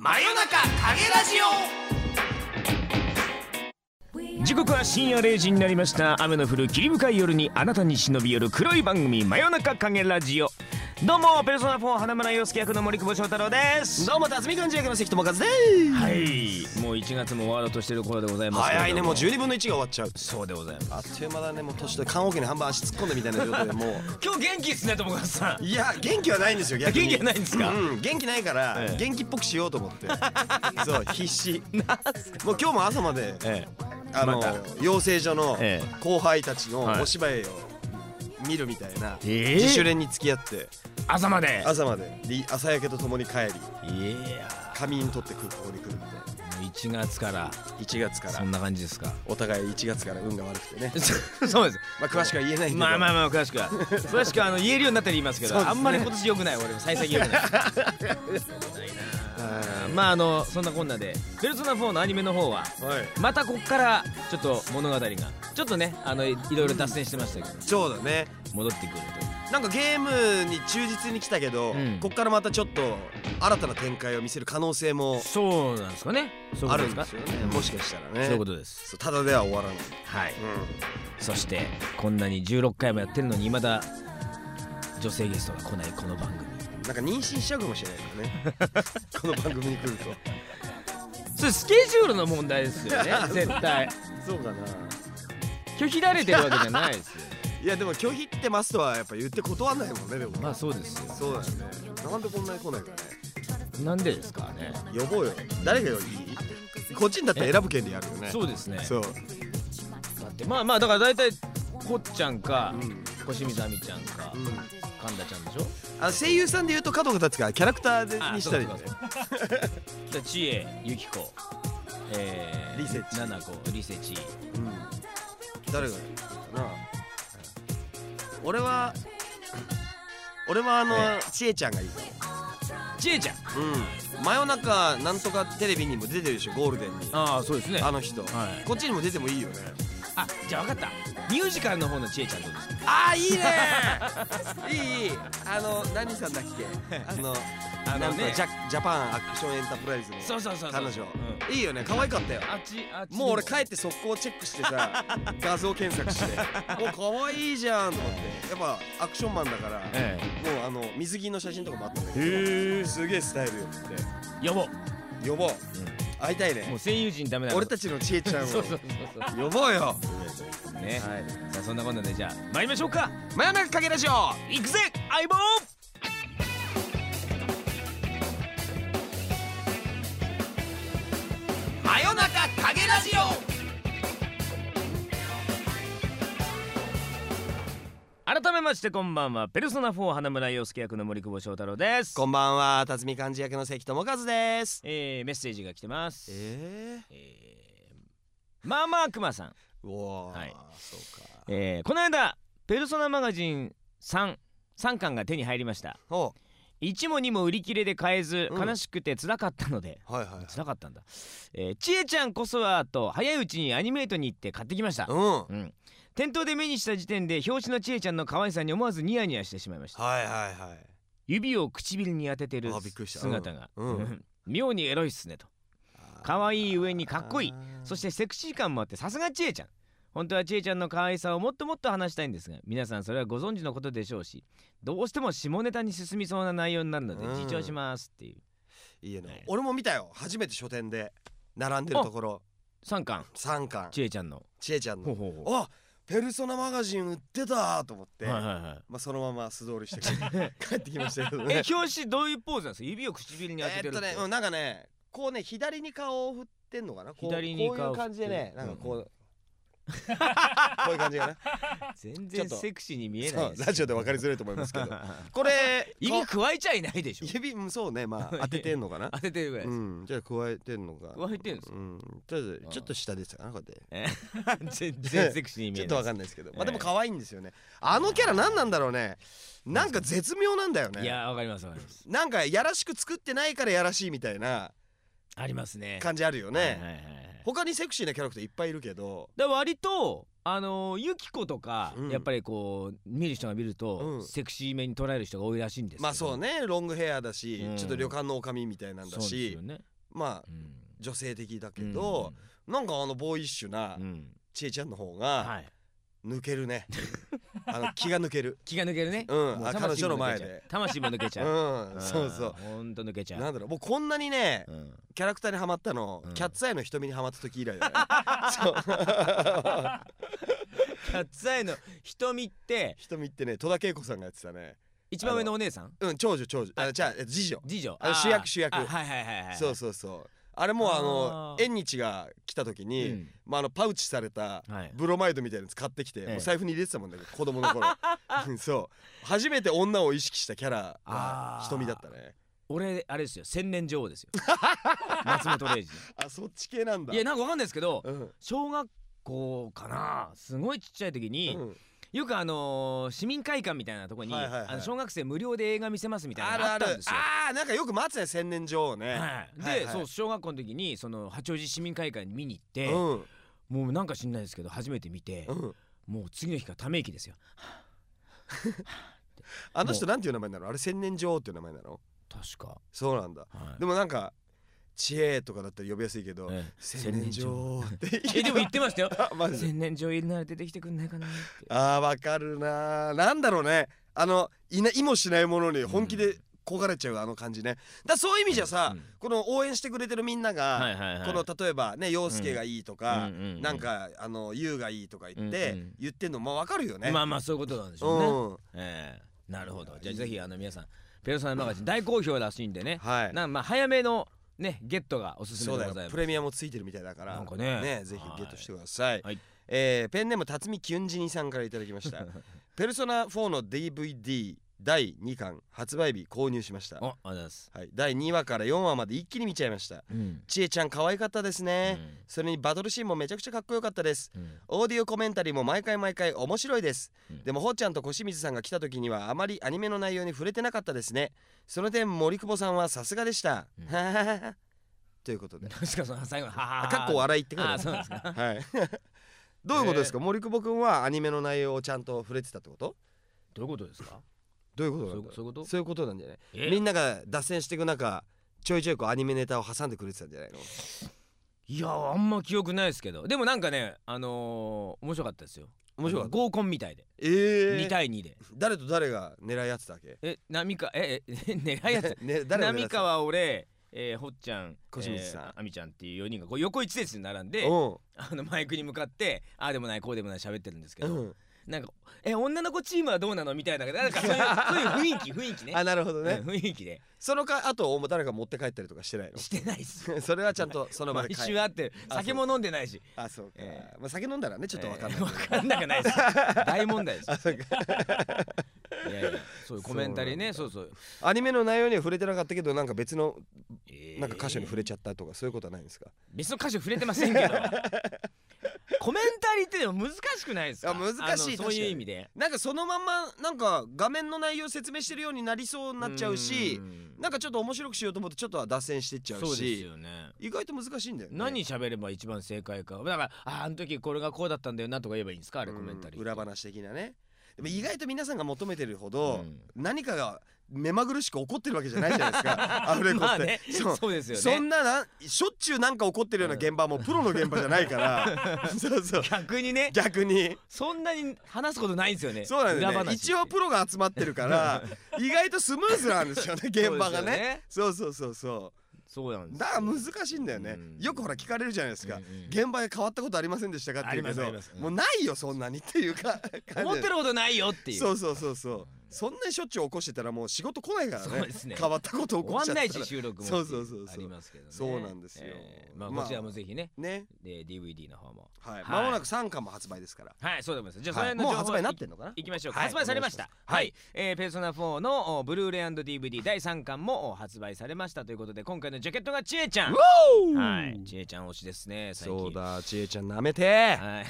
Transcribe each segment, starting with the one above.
真夜中影ラジオ。時刻は深夜0時になりました。雨の降る霧深い夜にあなたに忍び寄る黒い番組真夜中影ラジオ。どうもペルソナ4花村洋介役の森久保翔太郎です。どうも辰巳漢字役の関智和です。はい。もう1月も終わろうとしている頃でございます早いねもう12分の1が終わっちゃう。そうでございます。あっという間だねもう年で棺桶に半分足突っ込んでみたいな状態でもう。今日元気っすね友和さん。いや元気はないんですよ逆に。元気はないんですか？うん元気ないから、ええ元気っぽくしようと思って。そう必死。もう今日も朝までえあの、また。養成所のえ。後輩たちのはい。お芝居を見るみたいな、ええ自主練に付き合って。朝まで？朝まで。り朝焼けとともに帰り。いや仮眠取ってくるここに来るみたいな。1月から。1月から。そんな感じですか？お互い1月から運が悪くてね。そうです。まあ詳しくは言えないまあまあまあ詳しくは。詳しくはあの言えるようになったら言いますけどね。あんまり今年良くない。俺も幸先良くない。は まああのそんなこんなで「ペルソナ4」のアニメの方はまたこっからちょっと物語がちょっとねあのいいろいろ脱線してましたけど。そうだね。戻ってくるなんかゲームに忠実に来たけど、うん。こっからまたちょっと新たな展開を見せる可能性もとそうなんですかね。あるんですすよね。もしかしたらね。そういうことです。ただでは終わらない、はい。うん、そしてこんなに16回もやってるのに未だ女性ゲストが来ないこの番組なんか妊娠しちゃうかもしれないからね。この番組に来ると。それスケジュールの問題ですよね。絶対。そうかな。拒否られてるわけじゃないですよ。いやでも拒否ってますとはやっぱ言って断んないもんねでも。まあそうですよ。そうだよね。なんでこんなに来ないかね。なんでですかね。呼ぼうよ。誰がいい？こっちにだったら選ぶ権利あるよね。そうですね。そう。だってまあまあだから大体こっちゃんかうん、小清水亜美ちゃんかうん、神田ちゃんでしょ？あ声優さんで言うと角が立つからキャラクターであにしたりねそうそうじゃあ知恵ゆき子えー、リセチ七子リセチ。うん誰が？いいかな俺は俺はあのえちえちゃんがいいか知恵ちゃん？もうん。真夜中なんとかテレビにも出てるでしょゴールデンに。ああそうですね。あの人。はい。こっちにも出てもいいよねあじゃあ分かった。ミュージカルの方の知恵ちゃんどうですか？あーいいね。いいいい。あの何さんだっけ？あのあのね。ジャジャパンアクションエンタープライズのそうそうそうそう。彼女。うん。いいよね。可愛かったよ。あっちあっちもう俺帰って速攻チェックしてさ 画像検索して。もう可愛いじゃんと思って。やっぱアクションマンだからえもうあの水着の写真とかもあったんだけど。へえすげえスタイルよくて。呼ぼう。呼ぼう会いたいね。もう声優陣ダメなの俺たちのちえちゃんを。そうそうそう呼ぼうよ。ね。はい。さあそんなこんなでじゃあ参りましょうか。真夜中かけラジオ行くぜ相棒改めましてこんばんは。ペルソナ4花村洋介役の森久保翔太郎です。こんばんは。辰巳漢字役の関智和です。えー、メッセージが来てます。ええー、まあまあくまさん、ー、うわー、はい。そうか。えー、この間ペルソナマガジン3 3巻が手に入りました。お1も2も売り切れで買えずうん。悲しくて辛かったので、はいはい辛かったんだ、えー、ちえちゃんこそはと早いうちにアニメートに行って買ってきました。うん。はうん。店頭で目にした時点で表紙のちえちゃんの可愛さに思わずニヤニヤしてしまいました。いはいはい。指を唇に当ててるあびっくりした。姿が、うん。うん。う ん妙にエロいっすねと。可愛い上にかっこいい。そしてセクシー感もあってさすがちえちゃん本当はちえちゃんの可愛さをもっともっと話したいんですが皆さんそれはご存知のことでしょうしどうしても下ネタに進みそうな内容になるのでうん。自重しますっていう。いいよねね俺も見たよ。初めて書店で並んでるところ。3巻。3巻。ちえちゃんの。ちえちゃんの。ほうほうほあペルソナマガジン売ってたと思って、うはいはいはい。まあ、そのまま素通りして帰ってきましたけどね。え表紙どういうポーズなんですか？指を唇に当ててるえーっとね、うん、なんかねこうね左に顔を振ってんのかな？こう左に顔をこういう感じでねなんかこう、こういう感じかな全然セクシーに見えないですラジオで分かりづらいと思いますけど。これ指こ加えちゃいないでしょ。指うんそうねまあ 当ててんのかな。当ててるぐらい。でうす、んじゃあ加えてんのか。加えてんすかうんちょっとちょっと下でしたかなこうやって。え？全然セクシーに見ちょっとえないわかんないですけど、まあええ。でも可愛いんですよね。あのキャラ何なんだろうね。なんか絶妙なんだよね。いやわかりますわかります。なんかやらしく作ってないからやらしいみたいなありますね。感じあるよね、はいはいはいはい他にセクシーなキャラクターいっぱいいるけど。で割とあのーユキコとか、うん。やっぱりこう見る人が見ると、うん。セクシーめに捉える人が多いらしいんですけど。まあそうねロングヘアだし、うん。ちょっと旅館の女将みたいなんだそうですしよね、まあうん。女性的だけど、なんかあのボーイッシュなうん。うんちえちゃんの方はがい、抜けるね、あの気が抜ける。気が抜けるね、うん。あ彼女の前で。魂も抜けちう。ゃう、ん。そうそう。ほんと抜けちゃう。なんだろう。もうこんなにねうん。キャラクターにはまったの、うん。キャッツアイの瞳にはまった時以来だね。そう。キャッツアイの瞳って瞳ってね戸田恵子さんがやってたね。一番上のお姉さん？うん長女長女。あじゃあえ次女。次女。あの主役主役。あはいはいはいはい。そうそうそうあれもあの縁日が来た時に、うん。まあ、あのパウチされたはい。ブロマイドみたいなやつ買ってきて、ええ。もう財布に入れてたもんだけど子供の頃。う んそう。初めて女を意識したキャラ瞳だったね。俺あれですよ。千年女王ですよ。松本零士あそっち系なんだ。いやなんかわかんないですけどうん。小学校かな。すごいちっちゃい時に、うんよくあのー市民会館みたいなとこに、はいはいはい。あの小学生無料で映画見せますみたいなのがあったんですよ。あーなんかよく待つね千年女王ね、はい、で、はいはい。そう小学校の時にその八王子市民会館に見に行って、うん。もうなんか知んないですけど初めて見て、うん。もう次の日からため息ですよ。あの人なんていう名前なの？あれ千年女王っていう名前なの？確か、そうなんだ。はい。でもなんか知恵とかだったら呼びやすいけどええ。千年女王って。えでも言ってましたよ。千年女いるなら出てきてくんないかなあーわかるなー。なんだろうね。あのいないもしないものに本気で焦がれちゃうあの感じね。だそういう意味じゃさ、うんこの応援してくれてるみんなが、はいはいはい。この例えばね陽介がいいとか、うんなんかあの優がいいとか言って、うんうん言ってんのまあわかるよね、まあまあそういうことなんでしょうね、うん。ええ。なるほど。じゃあぜひあの皆さんペルソナマガジン大好評らしいんでね、はい。なまあ早めのねゲットがおすすめでございます。プレミアもついてるみたいだから。なんかね。ぜひゲットしてください、はい。えーペンネーム辰巳キュンジニさんからいただきました。ペルソナ4の DVD 第2巻発売日購入しました。おありがとうございます、はい、第2話から4話まで一気に見ちゃいました。うん。ちえちゃん可愛かったですね、それにバトルシーンもめちゃくちゃかっこよかったです。うん。うんオーディオコメンタリーも毎回毎回面白いです、うん。でもほっちゃんと小清水さんが来た時にはあまりアニメの内容に触れてなかったですね。その点森久保さんはさすがでした、うん。ということで。何ですかその最後のはははかっこ笑いってことあそうなんですか。はい。どういうことですか、森久保くんはアニメの内容をちゃんと触れてたってこと？どういうことですか？どういうことなんだそういうこと？そういうことなんじゃない？え？みんなが脱線していく中ちょいちょいこうアニメネタを挟んでくれてたんじゃないの？いやあんま記憶ないですけど。でもなんかねあのー面白かったですよ。面白かった？合コンみたいで、ええ2対2で。誰と誰が狙い合ってたわけ？え波川ええ 狙いやつ ね誰が狙波川俺えーほっちゃん小清水さん。えーあみちゃんっていう4人がこう横一列に並んでうん。あのマイクに向かってああでもないこうでもない喋ってるんですけど、うんなんかえ女の子チームはどうなの？みたいななんかそういう そういう雰囲気雰囲気ね。あなるほどね、うん雰囲気で。そのかあと誰か持って帰ったりとかしてないしてないっすの それはちゃんとその場で毎帰週会ってあ酒も飲んでないし。あそうか、えまあ、酒飲んだらねちょっとわかんない。えーわかんなくないです。大問題です。あそうか。いやいやそういうコメンタリーね。そうそうアニメの内容には触れてなかったけどなんか別のえーなんか歌手に触れちゃったとかそういうことはないんですか？別の歌手触れてませんけど コメンタリーってでも難しくないですか？難しいそういう意味で。なんかそのまんまなんか画面の内容を説明してるようになりそうになっちゃうしん。なんかちょっと面白くしようと思ってちょっとは脱線していっちゃうそうですしよね。意外と難しいんだよね。何喋れば一番正解か。だからああの時これがこうだったんだよなとか言えばいいんですか？あれコメンタリーうん裏話的なね。でも意外と皆さんが求めてるほど、うん。何かが目まぐるしく起こってるわけじゃないじゃないですか。アフレコって、まあねそう。そうですよね。そんななしょっちゅうなんか起こってるような現場はもうプロの現場じゃないから。そうそう。逆にね。逆に。そんなに話すことないんですよねそうなんだよ。ね一応プロが集まってるから 意外とスムーズなんですよね現場がね。そうそうそうそう。そそうなんですうだから難しいんだよね、うん。よくほら聞かれるじゃないですか、うんうん。現場で変わったことありませんでしたかって言うけどうんもうないよそんなにっていうか思ってることないよっていう。そうそうそうそうそんなにしょっちゅう起こしてたらもう仕事来ないからね。ね。変わったこと起こっちゃったら。終わんないし収録もそうそうそうありますけどね。そうなんですよ。えーまあまあこちらもぜひね。ね。で DVD の方も。はい、はい。間もなく3巻も発売ですから。はいそうでございます。じゃあそはい。れの情報もう発売になってんのかな？いきましょうか、はい。発売されました。はい、えーペルソナ4のおブルーレイ &DVD 第3巻もお発売されましたということで今回のジャケットがちえちゃん。はい。ちえちゃん推しですねそうだ。ちえちゃんなめて。はい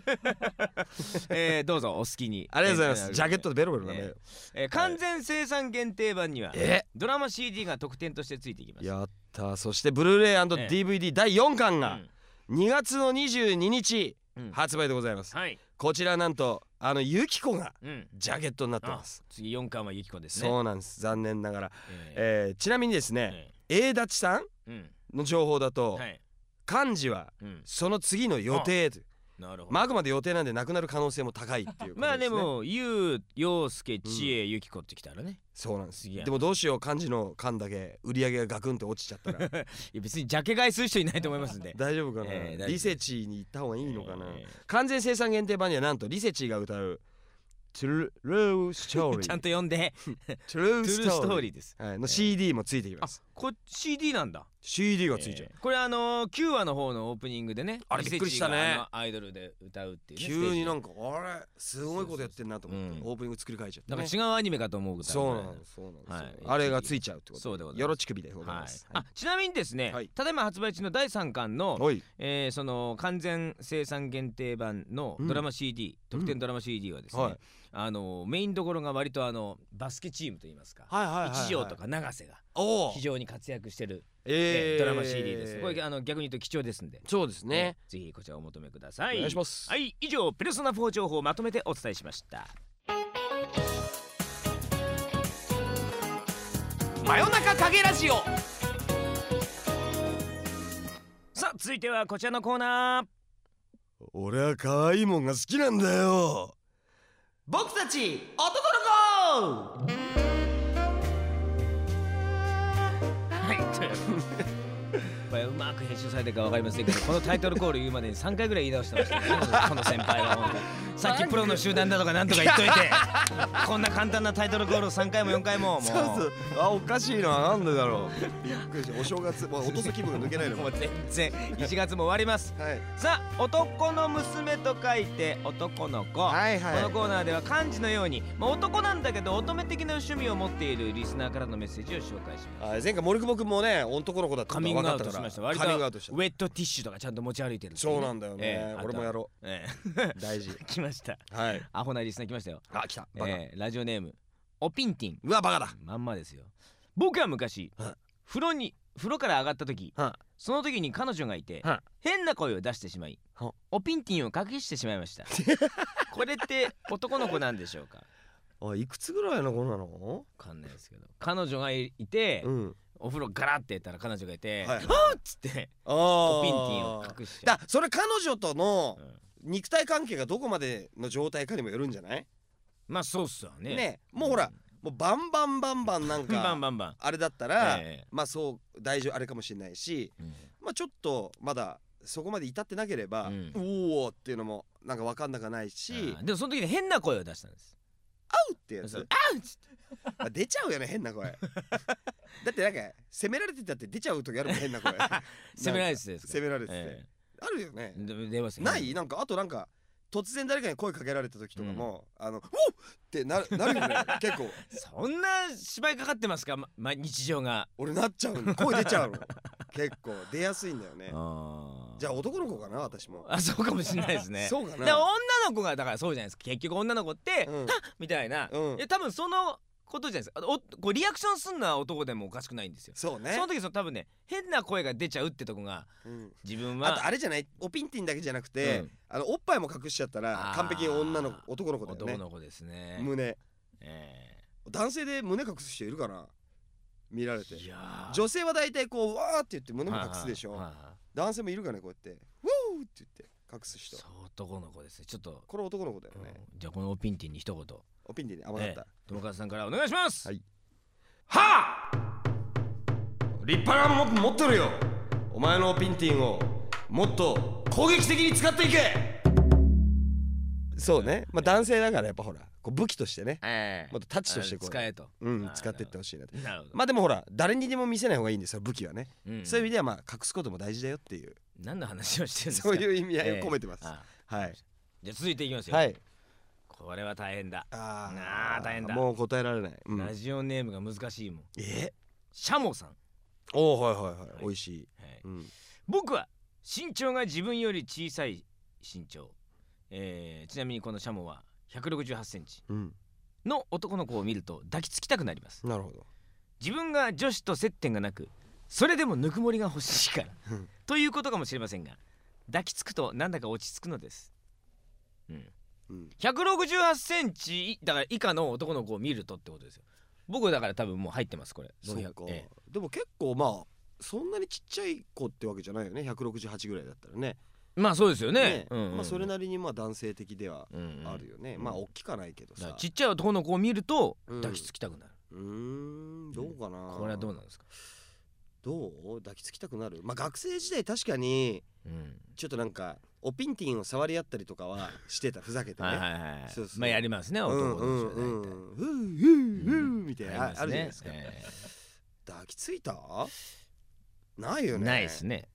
えーどうぞお好きに。ありがとうございます。えージャケットでベロベロなめよえー完全生産限定版にはえ？ドラマ CD が特典としてついてきます。やったそしてブルーレイ &DVD 第4巻がうん。2月の22日うん。発売でございます。はい。こちらなんとあのゆきこがうん。ジャケットになってあます。次四巻はゆきこですね。そうなんです。残念ながら、ええ。ーちなみにですーねえ A 立ちさんーうん。の情報だと、はい。漢字はうん。その次の予定となるほど。まああくまで予定なんでなくなる可能性も高いっていうことです、ね、まあでもゆう陽介知恵ゆきこってきたらね。そうなんです。でもどうしよう漢字の漢だけ売り上げがガクンと落ちちゃったら。いや別にジャケ買いする人いないと思いますんで。大丈夫かな、えーリセチに行った方がいいのかな、え完全生産限定版にはなんとリセチが歌う「トゥルーストーリー」ーちゃんと読んで。トゥルースストーリーです。はい、の CD もついてきあます、これ CD なんだ CD がついちゃう、えー。これあのー9話の方のオープニングでねあれびっくりしたね。リセチがあのアイドルで歌うっていうね急になんかかあれすごいことやってんなと思ってそうそうそうオープニング作り変えちゃって、なんね、か違うアニメかと思うぐらいそうなんですそうなんですよ、はい。あれがついちゃうってことそうでございます。よろち首でございはい。ます、あちなみにですね、はい。ただいま発売中の第3巻の、おい。えーその完全生産限定版のドラマ CD、特典ドラマ CD はですね、はいあのメインどころが割とあのバスケチームといいますか、はいはいはい、はい、一条とか永瀬が非常に活躍してる、えー。えードラマ CD です。これあの逆に言うと貴重ですんで。そうですね、ぜひこちらお求めください。お願いします。はい以上ペルソナ4情報をまとめてお伝えしました。真夜中影ラジオ。さあ続いてはこちらのコーナー。俺は可愛いもんが好きなんだよ僕たち男の子！はいというこれうまく編集されてるかわかりませんけどこのタイトルコール言うまでに3回ぐらい言い直してましたね。この先輩が本当にさっきプロの集団だとかなんとか言っといて こんな簡単なタイトルコールを3回も4回ももう。そうそう。あおかしいな。なんでだろう。びっくりした。お正月もう落とす気分が抜けないのもう全然1月も終わります。はい。さあ男の娘と書いて男の子、はいはい。このコーナーでは漢字のように、まあ、男なんだけど乙女的な趣味を持っているリスナーからのメッセージを紹介します。はい前回森久保君もね男の子だったカミングアウトしました割とウェットティッシュとかちゃんと持ち歩いてるそうなんだよね、ええ俺もやろう。大事。え 来ました。はい。アホなリスナー来ましたよ、あ来た。バカ、ええラジオネームおピンティン。うわバカだ。まんまですよ。僕は昔、はい。風呂に風呂から上がった時、はその時に彼女がいて、は変な声を出してしまい、は。おピンティンを隠してしまいました。これって男の子なんでしょうか？あいくつぐらいの子なの？わかんないですけど。彼女がいいて、うんお風呂ガラってやったら彼女がいて「はいはっ!」つってあおピンティンを隠しちゃだそれ彼女との肉体関係がどこまでの状態かにもよるんじゃない？まあそうっすよね。ね。もうほらもうバンバンバンバンなんかバンバンバン、あれだったら、ええ。まあそう大丈夫あれかもしれないしうん。まあちょっとまだそこまで至ってなければ、うん。おおっていうのもなんか分かんなくはないし、でもその時に変な声を出したんですう。ってやつあうっつって。まあ出ちゃうよね変な声。だってなんか責められてたって出ちゃう時あるもん変な声。責められてですか。責められてて、えあるよね。出ますよない？なんかあとなんか突然誰かに声かけられた時とかも、あの「おっ!」ってななるよね 結構。そんな芝居かかってますか、まま、日常が。俺なっちゃうの 声出ちゃうの。結構。出やすいんだよね。あじゃあ男の子かな？私も。あそうかもしれないですね。そうかな。で女の子がだからそうじゃないですか。結局女の子って、うん。はっ！みたいな、うん。いや多分そのことじゃないです。かおこうリアクションすんのは男でもおかしくないんですよ。そうね。その時その多分ね変な声が出ちゃうってとこがうん。自分はあとあれじゃないおピンティンだけじゃなくて、うん。あのおっぱいも隠しちゃったらあー。完璧に女の男の子だよね。男の子ですね。胸。え男性で胸隠す人いるかな？見られて。えいやー。女性は大体こうわーって言って胸も隠すでしょ。男性もいるかねこうやって。ウォーって言って隠す人。そう男の子ですね。ちょっと、これ男の子だよね、うん。じゃあこのオピンティンに一言おピンティンね。甘かった、ええ。友川さんからお願いします。はい。はあ！立派なもん持ってるよ。お前のピンティンをもっと攻撃的に使っていけ。そうね。まあ男性だからやっぱほらこう武器としてね。ええ。もっとタッチとしてこう使えと。うんあー使ってってほしいなってなるほど、まあでもほら誰にでも見せない方がいいんですよ武器はね、うん。そういう意味ではまあ隠すことも大事だよっていう何の話をしてるんですか？そういう意味合いをええ込めてます、あはい。じゃあ続いていきますよ、はい。これは大変だ、ああー大変だ。もう答えられない、うん。ラジオネームが難しいもん。え？シャモさん、はおおはいはいはい、はい。美味しい、い、うん、僕は身長が自分より小さい身長、えーちなみにこのシャモは168センチ。うん、の男の子を見ると抱きつきたくなります。なるほど。自分が女子と接点がなくそれでもぬくもりが欲しいから。うん。ということかもしれませんが抱きつくとなんだか落ち着くのです。うん。うん。168センチだから以下の男の子を見るとってことですよ。僕だから多分もう入ってますこれ。そうか、400えでも結構まあそんなにちっちゃい子ってわけじゃないよね。168ぐらいだったらね。えまあそうですよね。うんうん。まあそれなりにまあ男性的ではうんうんあるよね、うん。まあ大きかないけどさ。ちっちゃい男の子を見るとうん。抱きつきたくなる、うーん。どうかな、これはどうなんですか、どう抱きつきたくなる？まあ学生時代確かにうん、ちょっとなんかおピンティンを触り合ったりとかはしてた。ふざけてね、はいまあやりますねうん男うんうん。ふうふうふうみたいな、あるじゃないですか、え抱きついた？ないよね。えないですね。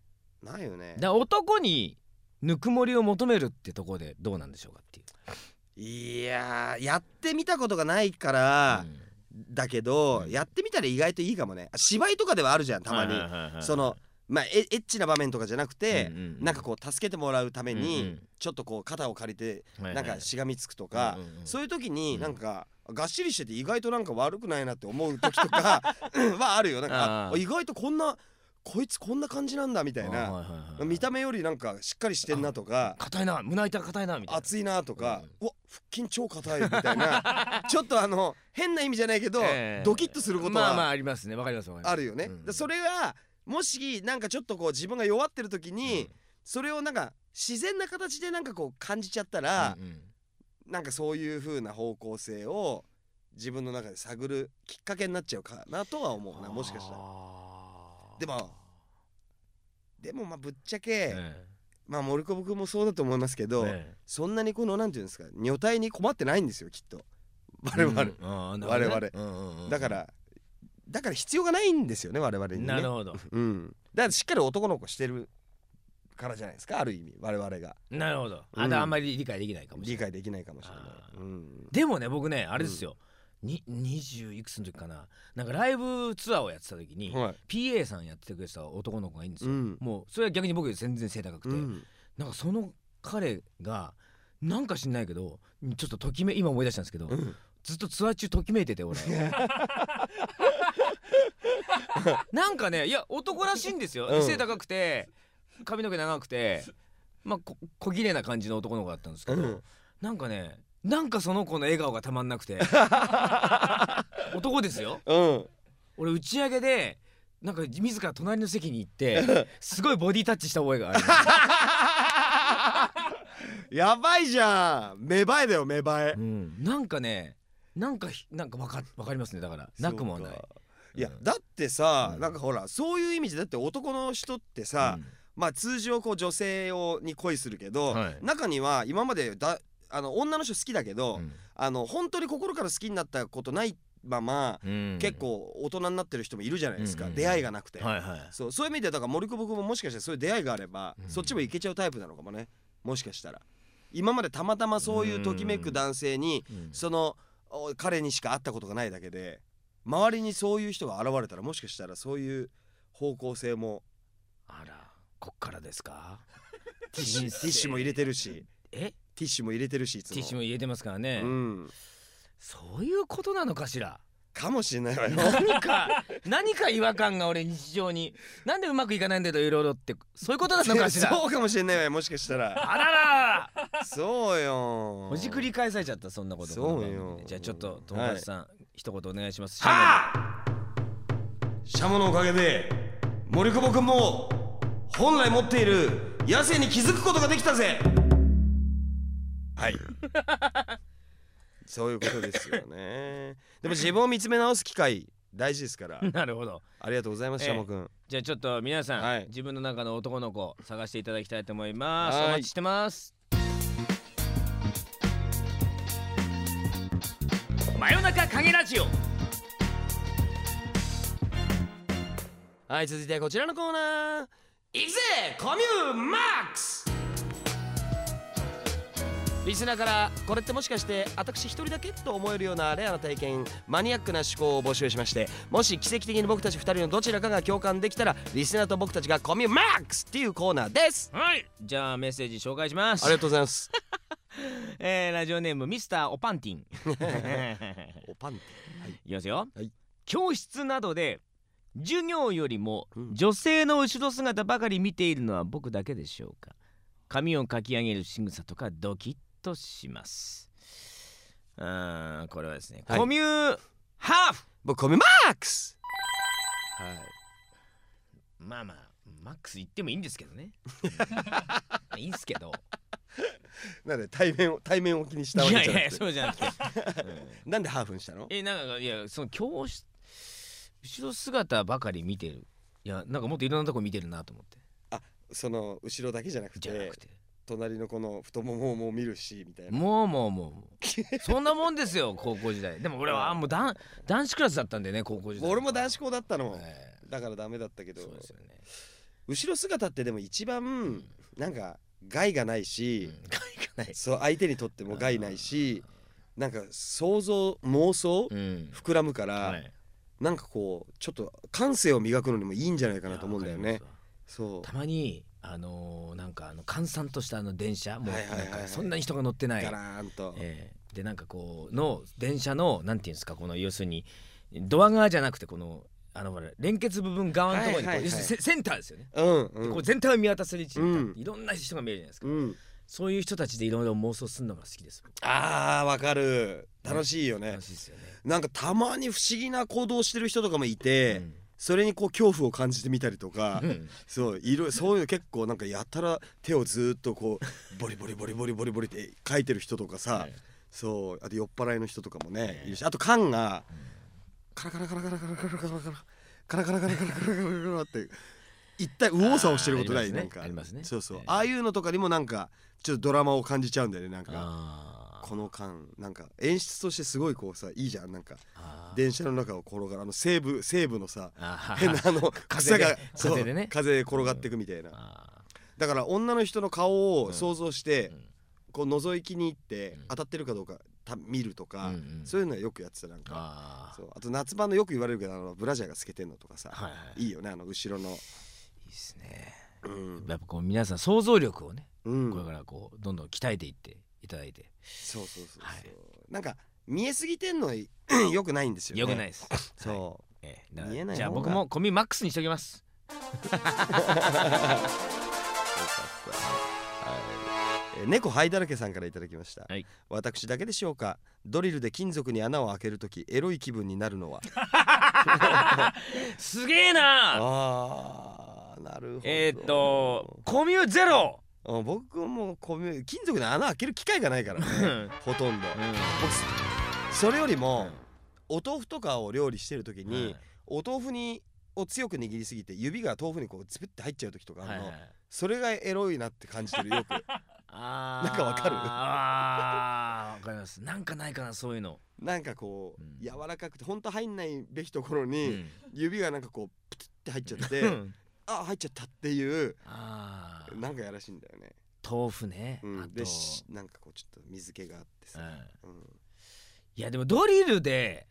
ないよね。だ男にぬくもりを求めるってところでどうなんでしょうかっていう。いやーやってみたことがないから、だけど、うん。やってみたら意外といいかもね。あ芝居とかではあるじゃんたまに、はいはいはいはいそのまあエエッチな場面とかじゃなくて、うんうんうん。なんかこう助けてもらうために、うんうん。ちょっとこう肩を借りてはいはいなんかしがみつくとか、うんうんうん。そういう時にうん。なんかがっしりしてて意外となんか悪くないなって思う時とか はあるよ。なんか意外とこんなこいつこんな感じなんだみたいなあはいはいはい見た目よりなんかしっかりしてんなとか硬いな胸板硬いなみたいな。熱いなとか、うわ腹筋超硬いみたいな。ちょっとあの変な意味じゃないけど、ええ。ドキッとすることまあまあはありますねわかりますわかります。あるよね。うん。でそれがもしなんかちょっとこう自分が弱ってる時に、うん。それをなんか自然な形でなんかこう感じちゃったら、うんうん。なんかそういう風な方向性を自分の中で探るきっかけになっちゃうかなとは思うなもしかしたら。でもでもまあぶっちゃけ、えまあ森久保君もそうだと思いますけえど、えそんなにこのなんていうんですか女体に困ってないんですよきっと。我え々、うん。ね。我々。うんうんうんだからだから必要がないんですよね我々にね。なるほど。うん。だからしっかり男の子してるからじゃないですかある意味我々が。なるほど。うん。あんまり理解できないかもしれない。理解できないかもしれない。うん、でもね僕ねあれですよ、に20いくつの時かな。なんかライブツアーをやってた時に、はい。PA さんやっててくれてた男の子がいいんですよ、うん。もうそれは逆に僕より全然背高くて、うん。なんかその彼がなんか知んないけどちょっとときめ今思い出したんですけど、うん。ずっとツアー中ときめいてて俺。なんかねいや男らしいんですよ、うん。背高くて髪の毛長くてまあこ小綺麗な感じの男の子だったんですけど、うん。なんかねなんかその子の笑顔がたまんなくて。男ですよ。うん。俺打ち上げでなんか自ら隣の席に行ってすごいボディタッチした覚えがあります。やばいじゃん。芽生えだよ芽生え。うん、なんかねなんかひなんかわかわかりますね。だからなくもない。いやうん。だってさ、うん。なんかほらそういう意味でだって男の人ってさ、まあ通常こう女性をに恋するけど、はい。中には今までだあの女の人好きだけど、うん。あの本当に心から好きになったことないまま、うん。結構大人になってる人もいるじゃないですか、うんうん出会いがなくて、はいはい。そうそういう意味でだから森久保君ももしかしたらそういう出会いがあれば、うん。そっちもいけちゃうタイプなのかもね。もしかしたら。今までたまたまそういうときめく男性に、うん。そのお彼にしか会ったことがないだけで周りにそういう人が現れたらもしかしたらそういう方向性もあらこっからですか？ティッシュティッシュも入れてるし。え？ティッシュも入れてるしいつも。ティッシュも入れてますからね、うん。そういうことなのかしら？かもしれないわよ。何か何か違和感が俺日常に。なんでうまくいかないんだよいろいろって。そういうことなのかしら？そうかもしれないわよもしかしたら。あらら。そうよ。ほじくり返されちゃったそんなこと。そうよ。じゃあちょっと友達さん、一言お願いします。はあシャモのおかげで森久保君も本来持っている野生に気づくことができたぜはい。そういうことですよね。でも自分を見つめ直す機会大事ですから。なるほど。ありがとうございます、ええ。シャモ君じゃあちょっと皆さん、はい。自分の中の男の子探していただきたいと思います。はい。お待ちしてます。真夜中影ラジオ。はい続いてはこちらのコーナー。いくぜコミューマックスリスナーからこれってもしかして私一人だけと思えるようなレアな体験マニアックな思考を募集しましてもし奇跡的に僕たち二人のどちらかが共感できたらリスナーと僕たちがコミューマックスっていうコーナーです。はい。じゃあメッセージ紹介します。ありがとうございます。えーラジオネームミスターオパンティン。おパンいきますよ、はい。教室などで授業よりもうん。女性の後ろ姿ばかり見ているのは僕だけでしょうか。髪をかき上げる仕草とかドキッとします。うーんこれはですね、はい。コミュハーフ。僕コミマックス。はい。まあまあマックス言ってもいいんですけどね。いいんすけど。なんで対面を対面を気にしたわいやいけじゃなくて。やそうじゃなくて、うん。なんでハーフにしたの？えなんかいやその教室後ろ姿ばかり見てる。いやなんかもっといろんなとこ見てるなと思って。その後ろだけじゃなくて。じゃなくて隣のこの太ももも見るしみたいな。もうもうもうもう。そんなもんですよ高校時代。でも俺はもう男男子クラスだったんでね高校時代。俺も男子校だったの。えだからダメだったけえどね。後ろ姿ってでも一番なんか害がないし、うん。害がない。そう相手にとっても害ないしなんか想像妄想うん。膨らむから、はい。なんかこうちょっと感性を磨くのにもいいんじゃないかなと思うんだよね。そう。たまにあのーなんかあの閑散としたあの電車もうはいはいはいはい。なんかそんなに人が乗ってない。ガラーンと、ええ。でなんかこうの電車のなんていうんですかこの要するにドア側じゃなくてこのあの連結部分側のところにこう、はいはい。はいセセンターですよね、うんうん。こう全体を見渡せる位置にうん。いろんな人が見えるじゃないですか、うん。そういう人たちでいろいろ妄想するのが好きです僕。あーわかる。楽しいよね。楽しいですよね、なんかたまに不思議な行動してる人とかもいて、うんそれにこう恐怖を感じてみたりとか、うん。そういろそういうの結構なんかやたら手をずーっとこうボリボリボリボリボリボリって書いてる人とかさ、はいそうあと酔っ払いの人とかもね、ええ。いるしあと缶がカラカラカラカラカラカラカラカラカラカラカラカラカラカラカラって一体右往左往してることないなんかありますねそうそう、ええああいうのとかにもなんかちょっとドラマを感じちゃうんだよねなんかこの缶なんか演出としてすごいこうさいいじゃんなんか。電車の中を転がるあの西部西部のさ変なあの 草が風でね。風で転がっていくみたいな。あだから女の人の顔を想像して、うん。こう覗きに行って、うん。当たってるかどうかた見るとか、そういうのはよくやってたなんか。あそう。あと夏場のよく言われるけどあのブラジャーが透けてんのとかさ、はいはいい。いよねあの後ろの。いいですね。うん、やっぱこう皆さん想像力をね、うん。これからこうどんどん鍛えていっていただいて。そうそうそうそう、はい。なんか見えすぎてんの よくないんですよね。よくないです、そええ。だから見えないじゃあ僕もコミマックスにしときます。う、よかった。はい。えー猫灰だらけさんからいただきました、はい。私だけでしょうか？ドリルで金属に穴を開けるときエロい気分になるのは。すげえなあーなるほど。えーっとコミュゼロあ僕もこう金属に穴開ける機会がないからね。うん。ほとんど。僕それよりもお豆腐とかを料理してる時に、はいお豆腐にを強く握りすぎて指が豆腐にこうズブって入っちゃう時とかあるの、はいはいそれがエロいなって感じてるよく。なんかわかる？あーわかります。なんかないかなそういうの、なんかこう、うん。柔らかくてほんと入んないべきところうに、ん。指がなんかこうプツって入っちゃってうんあ入っちゃったっていうあー。なんかやらしいんだよね、豆腐ね、うん、あと。でしなんかこうちょっと水気があってさ、うん。うん。いやでもドリルで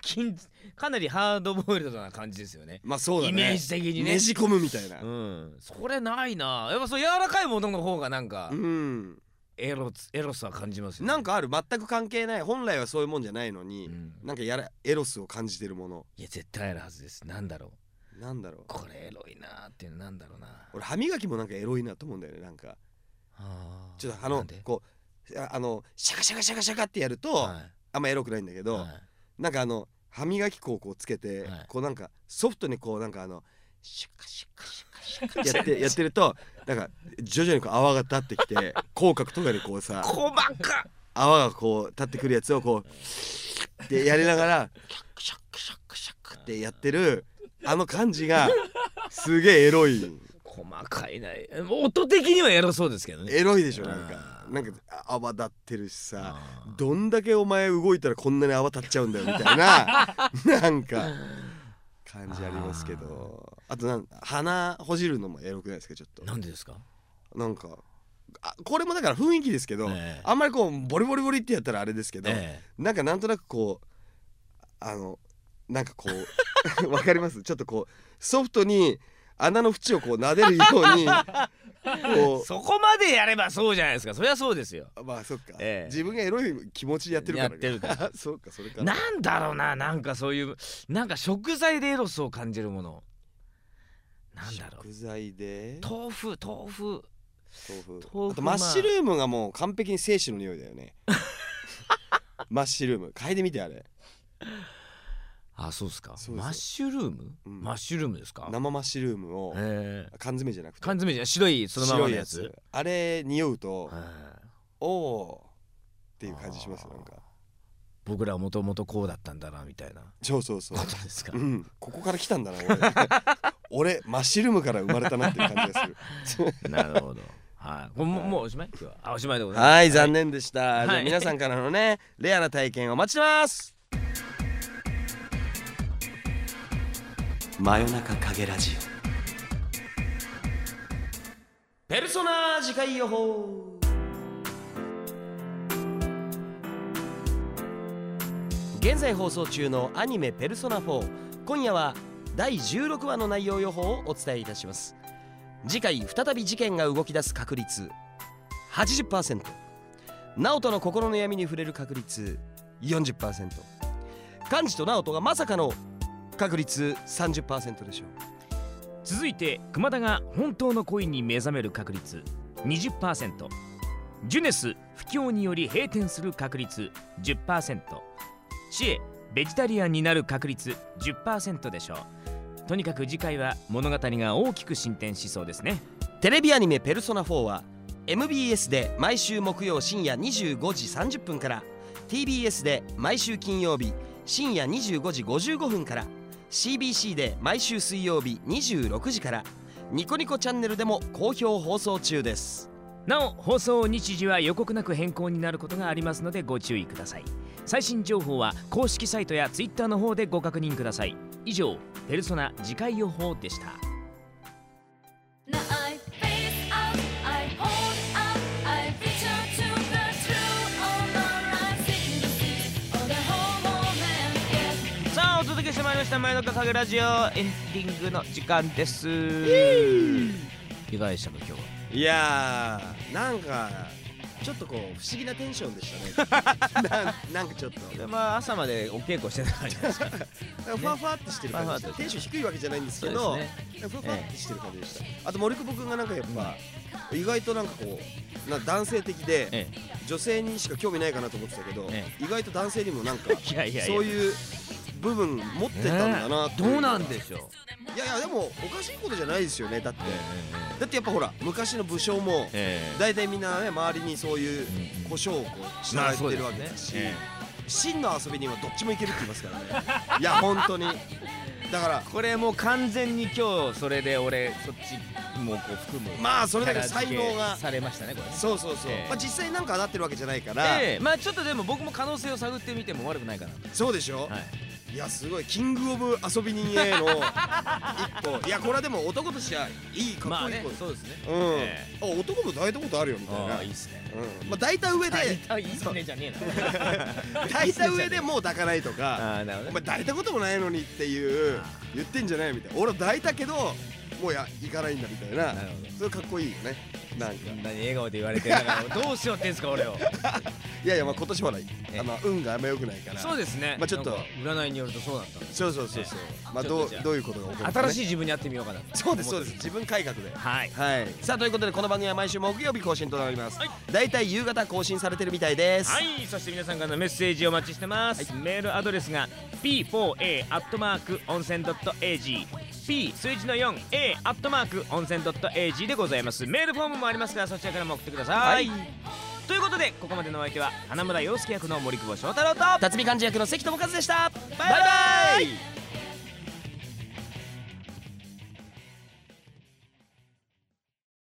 金かなりハードボイルドな感じですよね。まあそうだね。イメージ的にね。ねじ込むみたいな。うん。それないな。やっぱそう柔らかいものの方がなんかうん。エロスエロスは感じますよね。なんかある。全く関係ない。本来はそういうもんじゃないのに、うん。なんかやらエロスを感じてるもの。いや絶対あるはずです。なんだろうなんだろう。これエロいなーっていうのなんだろうな。俺歯磨きもなんかエロいなと思うんだよねなんか。ちょっとあのこうああのシャカシャカシャカシャカってやると、はい。あんまエロくないんだけど、はい。なんかあの歯磨き粉をこうつけて、はい。こうなんかソフトにこうなんかあのシャカシャカシャカシャカやってやってるとなんか徐々にこう泡が立ってきて 口角とかでこうさ細かっ。泡がこう立ってくるやつをこうってやりながらシャクシャクシャクシャクってやってるあの感じがすげえエロい。細かいな。音的にはエロそうですけどね。エロいでしょなんか。なんか泡立ってるしさどんだけお前動いたらこんなに泡立っちゃうんだよみたいな。なんか感じありますけど。あとなん鼻ほじるのもエロくないですかちょっと。なんでですか？なんかあこれもだから雰囲気ですけど、ええ。あんまりこうボリボリボリってやったらあれですけど、え。なんかなんとなくこうあのなんかこう わかります？ちょっとこうソフトに穴の縁をこう撫でるようにこそこまでやればそうじゃないですか。そりゃそうですよ。うまあそっか、ええ。自分がエロい気持ちでやってるから。やってるから。そうかそれか。らなんだろうな。なんかそういうなんか食材でエロスを感じるもの。なんだろう。食材で？豆腐豆腐。豆腐。豆腐あとマッシュルームがもう完璧に精子の匂いだよね。マッシュルーム。嗅いでみてあれあそうですか。マッシュルーム、うん。マッシュルームですか？生マッシュルームをえ。缶詰じゃなくて。缶詰じゃ白いそのままのやつ？あれ匂うとはいおおっていう感じしますよなんか。僕らはもともとこうだったんだなみたいな。そうそうそう。ことですか？うん。ここから来たんだな俺。俺マッシュルームから生まれたなっていう感じがする。なるほど。はい。これももうおしまい？今日は。あおしまいでございます。はい残念でした、いじゃあ皆さんからのねレアな体験お待ちしてます真夜中影ラジオ。ペルソナ次回予報。現在放送中のアニメ「ペルソナ4」今夜は第16話の内容予報をお伝えいたします。次回再び事件が動き出す確率。80%直人の心の闇に触れる確率。40%幹事と直人がまさかの確率30%でしょう。続いて熊田が本当の恋に目覚める確率20%ジュネス不況により閉店する確率10%シエベジタリアンになる確率10%でしょう。とにかく次回は物語が大きく進展しそうですね。テレビアニメ「ペルソナ4」は MBS で毎週木曜深夜25時30分から TBS で毎週金曜日深夜25時55分から CBC で毎週水曜日26時からニコニコチャンネルでも好評放送中です。なお放送日時は予告なく変更になることがありますのでご注意ください。最新情報は公式サイトや Twitter の方でご確認ください。以上ペルソナ次回予報でした。した「真夜中影ラジオ」エンディングの時間です。いかがでしたか今日は。いやーなんかちょっとこう不思議なテンションでしたね。なんなんかちょっと。でまあ朝までお稽古してた感じですかふわふわってしてる感じでした。テンション低いわけじゃないんですけど、ね。ふわふわってしてる感じでした、あと森久保君がなんかやっぱ、意外となんかこうな男性的で、え女性にしか興味ないかなと思ってたけど、え意外と男性にもなんか そういう部分持ってたんだなどうなんでしょう。いやいやでもおかしいことじゃないですよねだって、だってやっぱほら昔の武将もえ大体みんなね周りにそういううん胡椒をこう従えてるわけだし、え真の遊びにはどっちもいけるって言いますからね。いや本当に。だからこれもう完全に今日それで俺そっちもうこう含む。まあそれだけ才能がされましたねこれ。ねそうそうそう、ええまあ実際なんかなってるわけじゃないから、ええ。まあちょっとでも僕も可能性を探ってみても悪くないかなそうでしょ、はいい、やすごい。キングオブ遊び人への一歩。いやこれはでも男としてはいいかまあねっこいい。こと、そうですね。うん、えあ男も抱いたことあるよみたいな。ああいいっすね。うん、まあ抱いた上で。あいいっすねじゃねえな。抱いた上でもう抱かないとか。ああなるほどね。お前抱いたこともないのにっていう言ってんじゃないみたいな。俺は抱いたけどもうや行かないんだみたいな。なるほど。それかっこいいよね。なんか。こんなに笑顔で言われてだか。らどうしようってんすか俺を。いやいやまあ今年ほらえあの運があんま良くないから。そうですね。まあちょっと。なんか占いによるとそうだったんですそうそうそうそう。まあちょっとじゃあ。どうどういうことが起こるか、ね、新しい自分に会ってみようかなそうですそうです。自分改革で。はい。はい。さあということでこの番組は毎週木曜日更新となります、はい。だいたい夕方更新されてるみたいです、はい。そして皆さんからのメッセージお待ちしてます、メールアドレスが p4a アットマーク温泉 .ag p 数字の 4a アットマーク温泉 .ag でございます。メールフォームもありますからそちらからも送ってください、はい。ということでここまでのお相手は花村陽介役の森久保祥太郎と辰巳幹事役の関智和でした。バイバイバイバイ